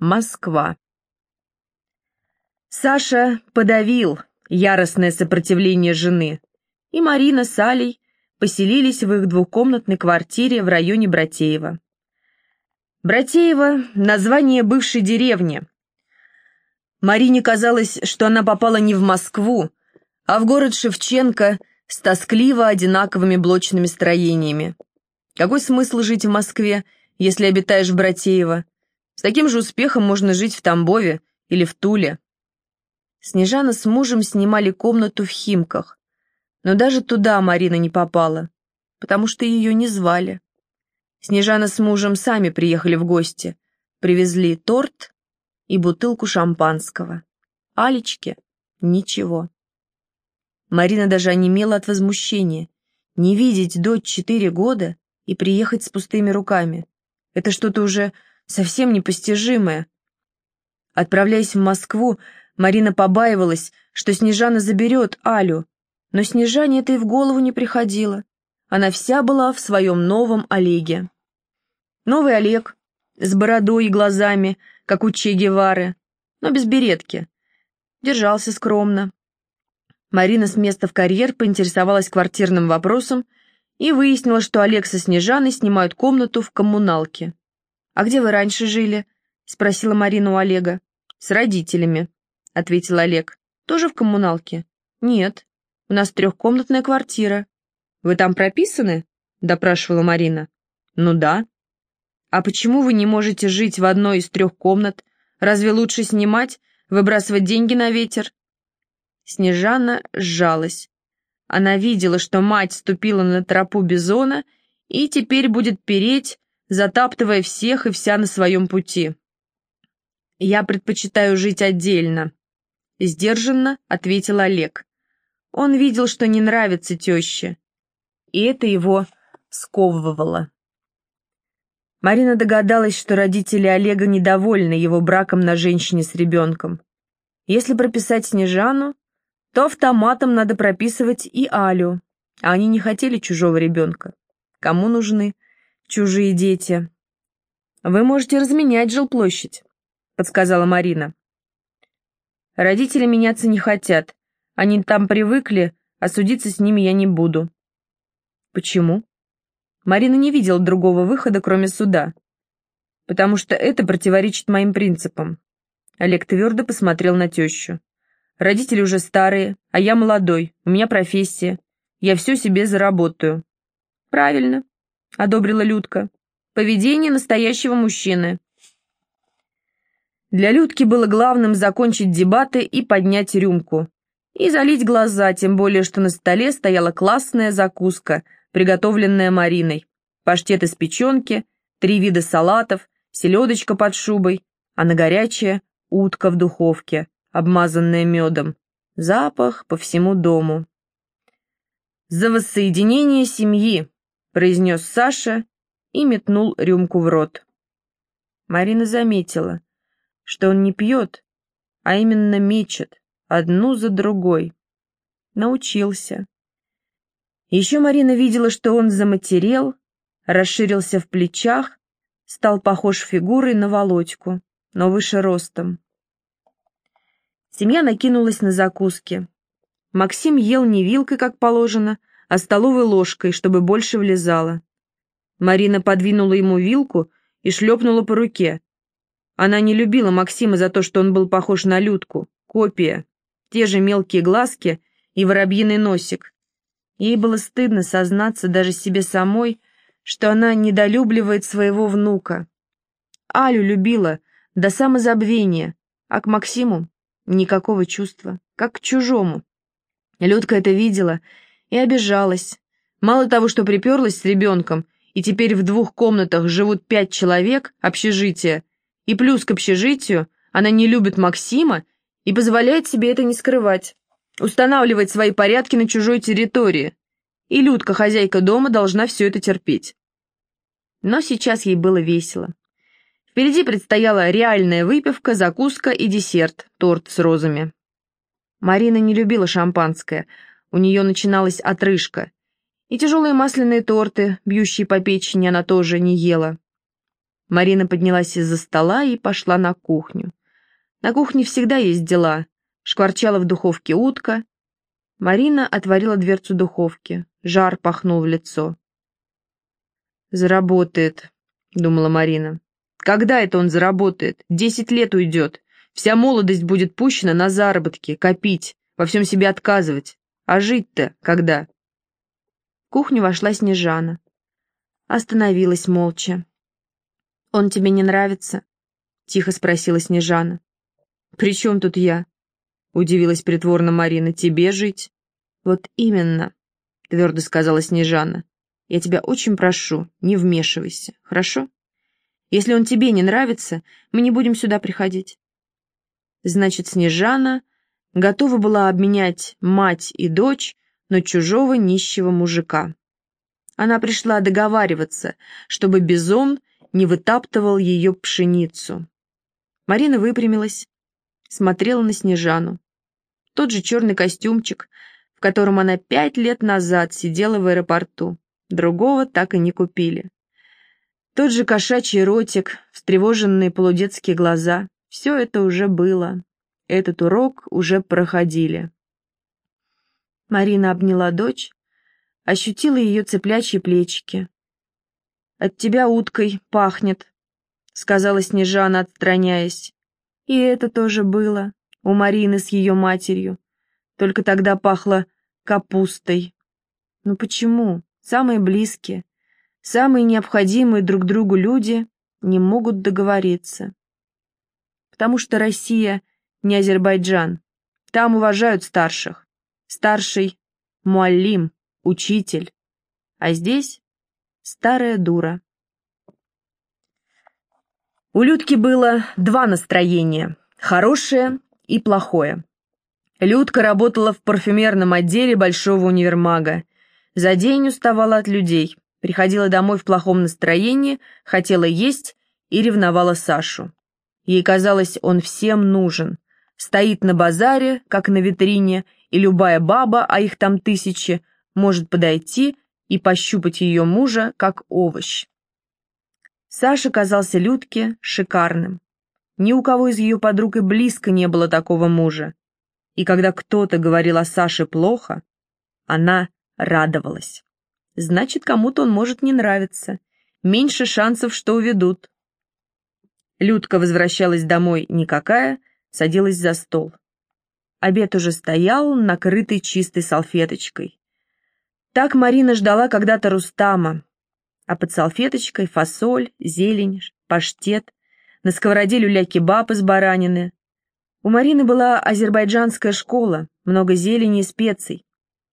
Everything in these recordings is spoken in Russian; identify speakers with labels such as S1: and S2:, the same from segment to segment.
S1: Москва. Саша подавил яростное сопротивление жены, и Марина с Алей поселились в их двухкомнатной квартире в районе Братеева. Братеево – название бывшей деревни. Марине казалось, что она попала не в Москву, а в город Шевченко с тоскливо одинаковыми блочными строениями. Какой смысл жить в Москве, если обитаешь в Братеево? С таким же успехом можно жить в Тамбове или в Туле. Снежана с мужем снимали комнату в Химках, но даже туда Марина не попала, потому что ее не звали. Снежана с мужем сами приехали в гости, привезли торт и бутылку шампанского. Алечке ничего. Марина даже онемела от возмущения. Не видеть дочь четыре года и приехать с пустыми руками. Это что-то уже совсем непостижимое. Отправляясь в Москву, Марина побаивалась, что Снежана заберет Алю, но Снежане это и в голову не приходило. Она вся была в своем новом Олеге. Новый Олег, с бородой и глазами, как у Че Гевары, но без беретки. Держался скромно. Марина с места в карьер поинтересовалась квартирным вопросом и выяснила, что Олег со Снежаной снимают комнату в коммуналке. «А где вы раньше жили?» — спросила Марина у Олега. «С родителями», — ответил Олег. «Тоже в коммуналке?» «Нет, у нас трехкомнатная квартира». «Вы там прописаны?» — допрашивала Марина. «Ну да». «А почему вы не можете жить в одной из трех комнат? Разве лучше снимать, выбрасывать деньги на ветер?» Снежана сжалась. Она видела, что мать ступила на тропу бизона и теперь будет переть, затаптывая всех и вся на своем пути. «Я предпочитаю жить отдельно», — сдержанно ответил Олег. Он видел, что не нравится теще, и это его сковывало. Марина догадалась, что родители Олега недовольны его браком на женщине с ребенком. Если прописать Снежану, то автоматом надо прописывать и Алю, а они не хотели чужого ребенка. Кому нужны чужие дети? «Вы можете разменять жилплощадь», — подсказала Марина. «Родители меняться не хотят. Они там привыкли, а судиться с ними я не буду». «Почему?» Марина не видела другого выхода, кроме суда. «Потому что это противоречит моим принципам». Олег твердо посмотрел на тещу. «Родители уже старые, а я молодой, у меня профессия. Я все себе заработаю». «Правильно», — одобрила Людка. «Поведение настоящего мужчины». Для Людки было главным закончить дебаты и поднять рюмку. И залить глаза, тем более, что на столе стояла классная закуска, приготовленная Мариной. Паштет из печенки, три вида салатов, селедочка под шубой, а на горячее — утка в духовке, обмазанная медом. Запах по всему дому. «За воссоединение семьи!» — произнес Саша и метнул рюмку в рот. Марина заметила, что он не пьет, а именно мечет, одну за другой. Научился. Еще Марина видела, что он заматерел, расширился в плечах, стал похож фигурой на Володьку, но выше ростом. Семья накинулась на закуски. Максим ел не вилкой, как положено, а столовой ложкой, чтобы больше влезало. Марина подвинула ему вилку и шлепнула по руке. Она не любила Максима за то, что он был похож на Людку, копия, те же мелкие глазки и воробьиный носик. Ей было стыдно сознаться даже себе самой, что она недолюбливает своего внука. Алю любила до самозабвения, а к Максиму никакого чувства, как к чужому. Людка это видела и обижалась. Мало того, что приперлась с ребенком, и теперь в двух комнатах живут пять человек, общежитие, и плюс к общежитию она не любит Максима и позволяет себе это не скрывать, устанавливать свои порядки на чужой территории. И Людка, хозяйка дома, должна все это терпеть. Но сейчас ей было весело. Впереди предстояла реальная выпивка, закуска и десерт, торт с розами. Марина не любила шампанское, у нее начиналась отрыжка. И тяжелые масляные торты, бьющие по печени, она тоже не ела. Марина поднялась из-за стола и пошла на кухню. На кухне всегда есть дела. Шкварчала в духовке утка. Марина отворила дверцу духовки. Жар пахнул в лицо. «Заработает», — думала Марина. «Когда это он заработает? Десять лет уйдет. Вся молодость будет пущена на заработки, копить, во всем себе отказывать. А жить-то когда?» В кухню вошла Снежана. Остановилась молча. «Он тебе не нравится?» — тихо спросила Снежана. «При чем тут я?» — удивилась притворно Марина. «Тебе жить?» «Вот именно», — твердо сказала Снежана. «Я тебя очень прошу, не вмешивайся, хорошо? Если он тебе не нравится, мы не будем сюда приходить». Значит, Снежана готова была обменять мать и дочь на чужого нищего мужика. Она пришла договариваться, чтобы Бизон не вытаптывал ее пшеницу. Марина выпрямилась, смотрела на Снежану. Тот же черный костюмчик, в котором она пять лет назад сидела в аэропорту. Другого так и не купили. Тот же кошачий ротик, встревоженные полудетские глаза. Все это уже было. Этот урок уже проходили. Марина обняла дочь, ощутила ее цеплячьи плечики. «От тебя уткой пахнет», — сказала Снежана, отстраняясь. И это тоже было у Марины с ее матерью. Только тогда пахло капустой. Ну почему самые близкие, самые необходимые друг другу люди не могут договориться? Потому что Россия не Азербайджан. Там уважают старших. Старший — муаллим, учитель. А здесь старая дура. У Людки было два настроения – хорошее и плохое. Людка работала в парфюмерном отделе большого универмага. За день уставала от людей, приходила домой в плохом настроении, хотела есть и ревновала Сашу. Ей казалось, он всем нужен. Стоит на базаре, как на витрине, и любая баба, а их там тысячи, может подойти и пощупать ее мужа, как овощ. Саша казался Людке шикарным. Ни у кого из ее подруг и близко не было такого мужа. И когда кто-то говорил о Саше плохо, она радовалась. Значит, кому-то он может не нравиться. Меньше шансов, что уведут. Людка возвращалась домой никакая, садилась за стол. Обед уже стоял, накрытый чистой салфеточкой. Так Марина ждала когда-то Рустама, а под салфеточкой фасоль, зелень, паштет, на сковороде люля-кебаб из баранины. У Марины была азербайджанская школа, много зелени и специй.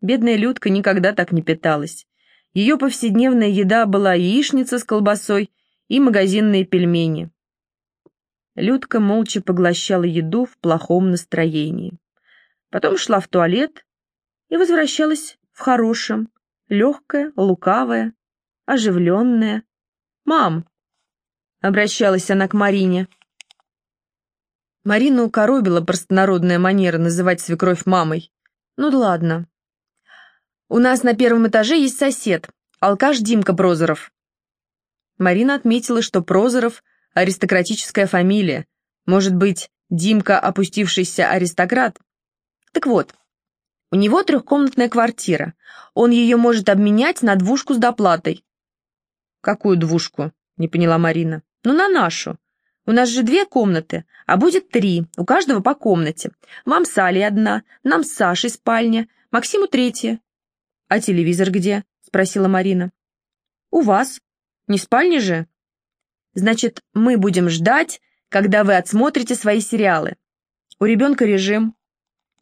S1: Бедная Людка никогда так не питалась. Ее повседневная еда была яичница с колбасой и магазинные пельмени. Людка молча поглощала еду в плохом настроении. Потом шла в туалет и возвращалась в хорошем, легкая, лукавая, оживленная. «Мам!» — обращалась она к Марине. Марину укоробила простонародная манера называть свекровь мамой. Ну да ладно. «У нас на первом этаже есть сосед, алкаш Димка Прозоров». Марина отметила, что Прозоров — аристократическая фамилия. Может быть, Димка — опустившийся аристократ? Так вот, у него трехкомнатная квартира. Он ее может обменять на двушку с доплатой. «Какую двушку?» — не поняла Марина. «Ну, на нашу. У нас же две комнаты, а будет три, у каждого по комнате. Вам с Алей одна, нам с Сашей спальня, Максиму третья». «А телевизор где?» — спросила Марина. «У вас. Не спальня же?» «Значит, мы будем ждать, когда вы отсмотрите свои сериалы. У ребенка режим».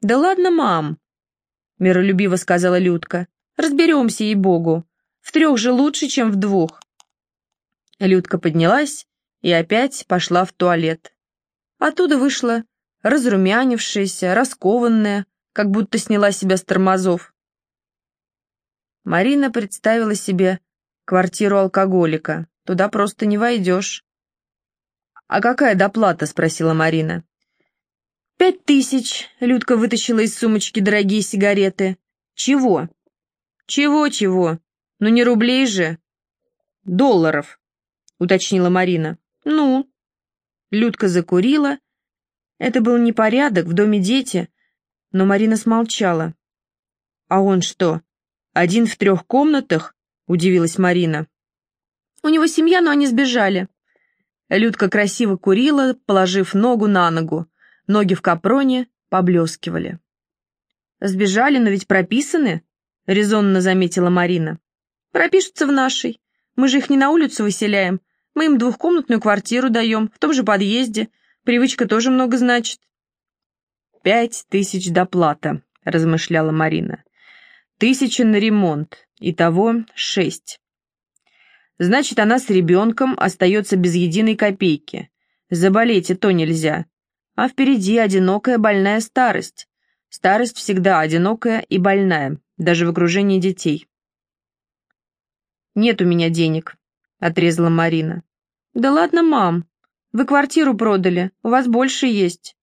S1: «Да ладно, мам», — миролюбиво сказала Людка. «Разберемся, ей-богу. В трех же лучше, чем в двух». Людка поднялась и опять пошла в туалет. Оттуда вышла разрумянившаяся, раскованная, как будто сняла себя с тормозов. Марина представила себе квартиру алкоголика. Туда просто не войдешь. «А какая доплата?» — спросила Марина. «Пять тысяч», — Людка вытащила из сумочки дорогие сигареты. «Чего?» «Чего-чего? Ну не рублей же». «Долларов». — уточнила Марина. «Ну?» Людка закурила. Это был непорядок, в доме дети, но Марина смолчала. «А он что, один в трех комнатах?» — удивилась Марина. «У него семья, но они сбежали». Людка красиво курила, положив ногу на ногу. Ноги в капроне поблескивали. «Сбежали, но ведь прописаны», — резонно заметила Марина. «Пропишутся в нашей. Мы же их не на улицу выселяем. Мы им двухкомнатную квартиру даем, в том же подъезде. Привычка тоже много значит». «Пять тысяч доплата», — размышляла Марина. «Тысяча на ремонт. Итого шесть. Значит, она с ребенком остается без единой копейки. Заболеть и то нельзя. А впереди одинокая больная старость. Старость всегда одинокая и больная, даже в окружении детей. «Нет у меня денег», — отрезала Марина. «Да ладно, мам. Вы квартиру продали, у вас больше есть».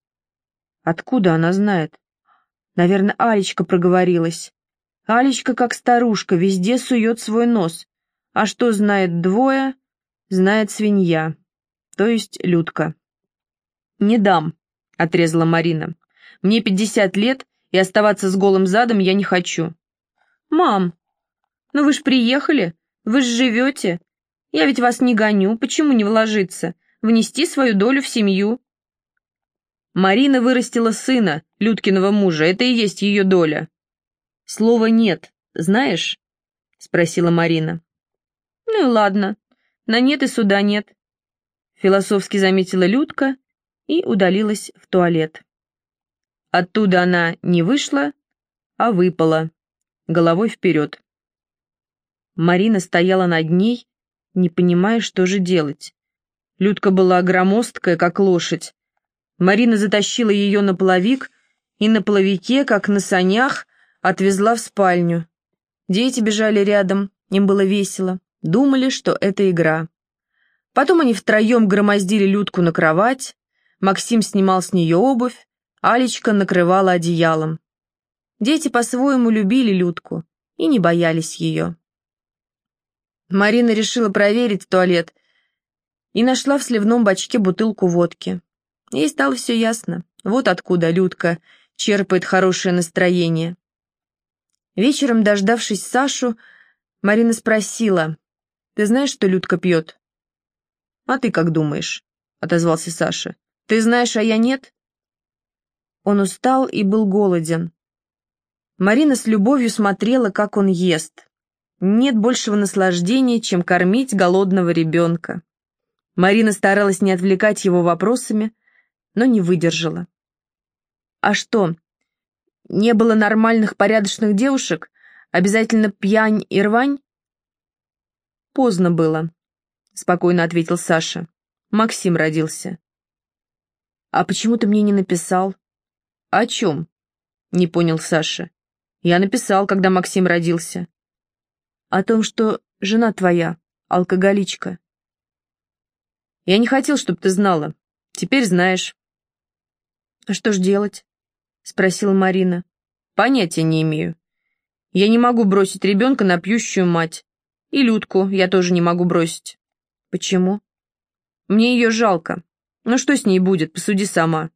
S1: Откуда она знает? Наверное, Алечка проговорилась. Алечка, как старушка, везде сует свой нос. А что знает двое, знает свинья, то есть Людка. «Не дам», — отрезала Марина. «Мне пятьдесят лет, и оставаться с голым задом я не хочу». «Мам, ну вы ж приехали, вы ж живете. Я ведь вас не гоню, почему не вложиться? Внести свою долю в семью». Марина вырастила сына, Людкиного мужа, это и есть ее доля. «Слова нет, знаешь?» — спросила Марина. «Ну и ладно, на нет и суда нет», — философски заметила Людка и удалилась в туалет. Оттуда она не вышла, а выпала, головой вперед. Марина стояла над ней, не понимая, что же делать. Людка была громоздкая, как лошадь. Марина затащила ее на половик и на половике, как на санях, отвезла в спальню. Дети бежали рядом, им было весело. Думали, что это игра. Потом они втроем громоздили Людку на кровать, Максим снимал с нее обувь, Алечка накрывала одеялом. Дети по-своему любили Людку и не боялись ее. Марина решила проверить туалет и нашла в сливном бачке бутылку водки. Ей стало все ясно. Вот откуда Людка черпает хорошее настроение. Вечером, дождавшись Сашу, Марина спросила, ты знаешь, что Людка пьет?» «А ты как думаешь?» — отозвался Саша. «Ты знаешь, а я нет?» Он устал и был голоден. Марина с любовью смотрела, как он ест. Нет большего наслаждения, чем кормить голодного ребенка. Марина старалась не отвлекать его вопросами, но не выдержала. «А что, не было нормальных порядочных девушек? Обязательно пьянь и рвань?» «Поздно было», — спокойно ответил Саша. «Максим родился». «А почему ты мне не написал?» «О чем?» — не понял Саша. «Я написал, когда Максим родился». «О том, что жена твоя, алкоголичка». «Я не хотел, чтобы ты знала. Теперь знаешь». «А что ж делать?» — спросила Марина. «Понятия не имею. Я не могу бросить ребенка на пьющую мать. И Людку я тоже не могу бросить. Почему? Мне ее жалко. Ну что с ней будет, посуди сама.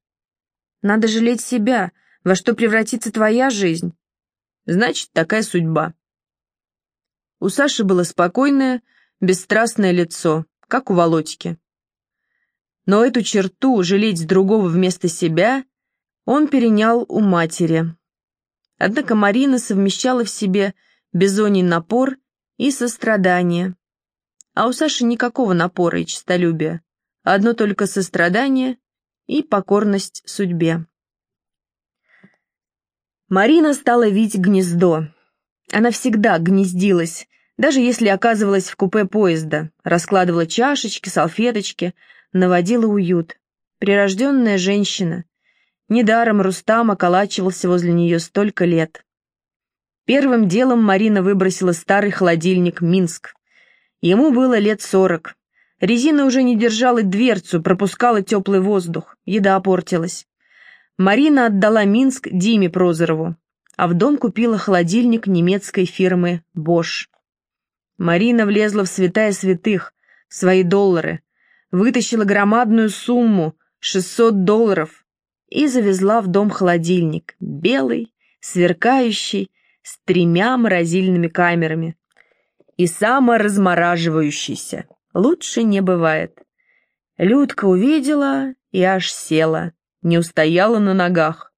S1: Надо жалеть себя, во что превратится твоя жизнь. Значит, такая судьба. У Саши было спокойное, бесстрастное лицо, как у Володьки. Но эту черту, жалеть другого вместо себя, он перенял у матери. Однако Марина совмещала в себе бизоний напор и сострадание. А у Саши никакого напора и честолюбия, одно только сострадание и покорность судьбе. Марина стала вить гнездо. Она всегда гнездилась, даже если оказывалась в купе поезда, раскладывала чашечки, салфеточки, наводила уют. Прирожденная женщина. Недаром Рустам околачивался возле нее столько лет. Первым делом Марина выбросила старый холодильник «Минск». Ему было лет сорок. Резина уже не держала дверцу, пропускала теплый воздух. Еда портилась. Марина отдала Минск Диме Прозорову, а в дом купила холодильник немецкой фирмы «Бош». Марина влезла в святая святых, свои доллары, вытащила громадную сумму, 600 долларов, и завезла в дом холодильник, белый, сверкающий, с тремя морозильными камерами. И саморазмораживающийся. Лучше не бывает. Людка увидела и аж села, не устояла на ногах.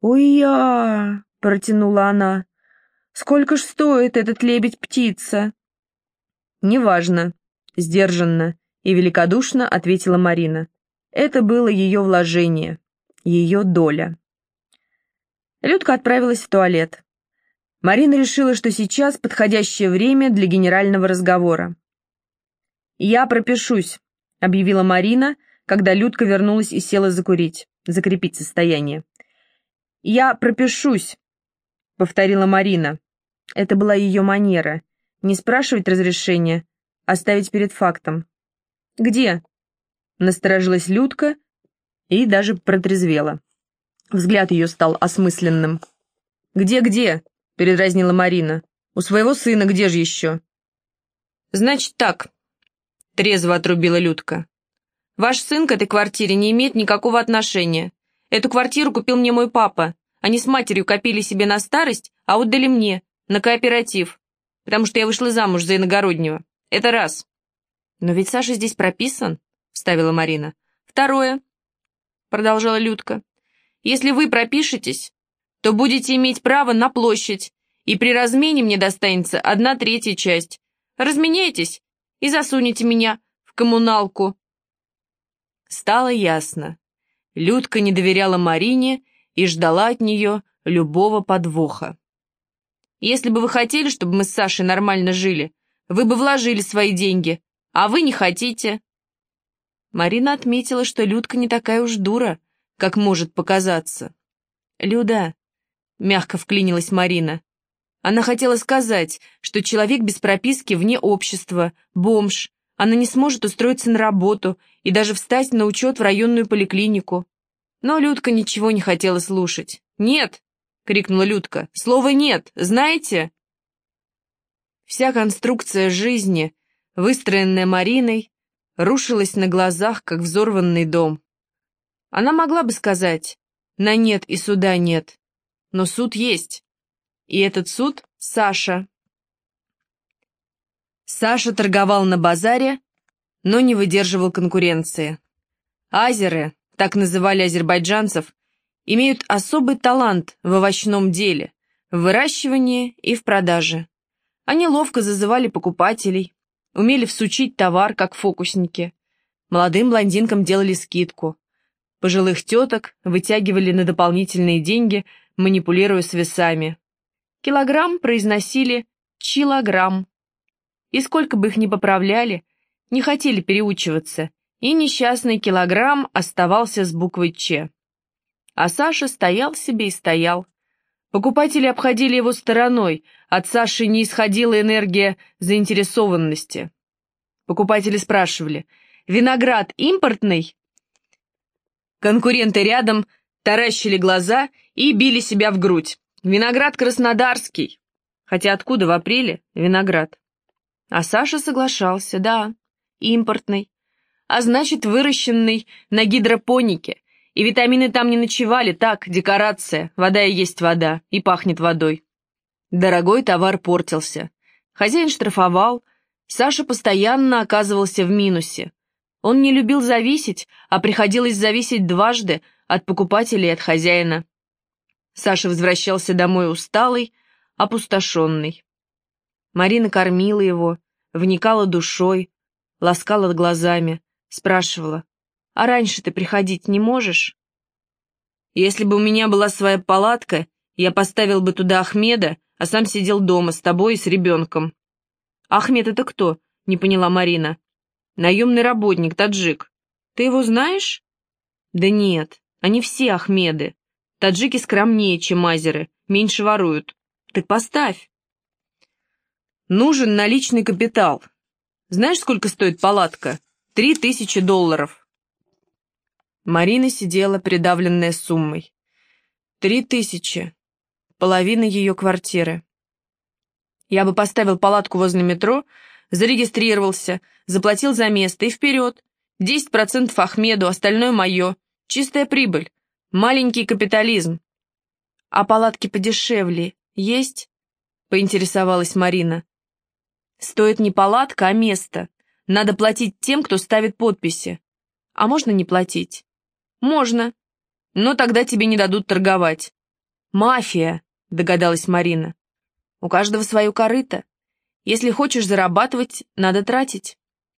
S1: «Ой-я!» — протянула она. «Сколько ж стоит этот лебедь-птица?» «Неважно», — сдержанно и великодушно ответила Марина. Это было ее вложение, ее доля. Людка отправилась в туалет. Марина решила, что сейчас подходящее время для генерального разговора. «Я пропишусь», — объявила Марина, когда Людка вернулась и села закурить, закрепить состояние. «Я пропишусь», — повторила Марина. Это была ее манера. Не спрашивать разрешения, а ставить перед фактом. «Где?» — насторожилась Людка и даже протрезвела. Взгляд ее стал осмысленным. «Где-где?» — передразнила Марина. «У своего сына где же еще?» «Значит так», — трезво отрубила Людка. «Ваш сын к этой квартире не имеет никакого отношения. Эту квартиру купил мне мой папа. Они с матерью копили себе на старость, а отдали мне, на кооператив, потому что я вышла замуж за иногороднего. Это раз». «Но ведь Саша здесь прописан», — вставила Марина. «Второе», — продолжала Людка. «Если вы пропишетесь, то будете иметь право на площадь, и при размене мне достанется одна третья часть. Разменяйтесь и засунете меня в коммуналку». Стало ясно. Людка не доверяла Марине и ждала от нее любого подвоха. «Если бы вы хотели, чтобы мы с Сашей нормально жили, вы бы вложили свои деньги, а вы не хотите». Марина отметила, что Людка не такая уж дура, как может показаться. «Люда, мягко вклинилась Марина. Она хотела сказать, что человек без прописки вне общества, бомж, она не сможет устроиться на работу и даже встать на учет в районную поликлинику. Но Людка ничего не хотела слушать. «Нет!» — крикнула Людка. «Слово «нет», знаете?» Вся конструкция жизни, выстроенная Мариной, рушилась на глазах, как взорванный дом. Она могла бы сказать «на нет и суда нет», но суд есть. И этот суд — Саша. Саша торговал на базаре, но не выдерживал конкуренции. Азеры, так называли азербайджанцев, имеют особый талант в овощном деле, в выращивании и в продаже. Они ловко зазывали покупателей, умели всучить товар, как фокусники. Молодым блондинкам делали скидку. Пожилых теток вытягивали на дополнительные деньги – манипулируя с весами. Килограмм произносили «чилограмм». И сколько бы их ни поправляли, не хотели переучиваться, и несчастный килограмм оставался с буквой «Ч». А Саша стоял себе и стоял. Покупатели обходили его стороной, от Саши не исходила энергия заинтересованности. Покупатели спрашивали, «Виноград импортный?» Конкуренты рядом таращили глаза и били себя в грудь. Виноград краснодарский. Хотя откуда в апреле виноград? А Саша соглашался, да, импортный. А значит, выращенный на гидропонике. И витамины там не ночевали, так, декорация, вода и есть вода, и пахнет водой. Дорогой товар портился. Хозяин штрафовал, Саша постоянно оказывался в минусе. Он не любил зависеть, а приходилось зависеть дважды от покупателя и от хозяина. Саша возвращался домой усталый, опустошенный. Марина кормила его, вникала душой, ласкала глазами, спрашивала, «А раньше ты приходить не можешь?» «Если бы у меня была своя палатка, я поставил бы туда Ахмеда, а сам сидел дома с тобой и с ребенком». «Ахмед это кто?» — не поняла Марина. «Наемный работник, таджик. Ты его знаешь?» «Да нет, они все Ахмеды. Таджики скромнее, чем азеры, меньше воруют. Так поставь. Нужен наличный капитал. Знаешь, сколько стоит палатка? Три тысячи долларов. Марина сидела, придавленная суммой. Три тысячи. Половина ее квартиры. Я бы поставил палатку возле метро, Зарегистрировался, заплатил за место и вперед. 10% Ахмеду, остальное мое. Чистая прибыль. Маленький капитализм. А палатки подешевле есть? Поинтересовалась Марина. Стоит не палатка, а место. Надо платить тем, кто ставит подписи. А можно не платить? Можно. Но тогда тебе не дадут торговать. Мафия, догадалась Марина. У каждого свое корыто. Если хочешь зарабатывать, надо тратить.